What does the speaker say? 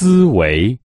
思维。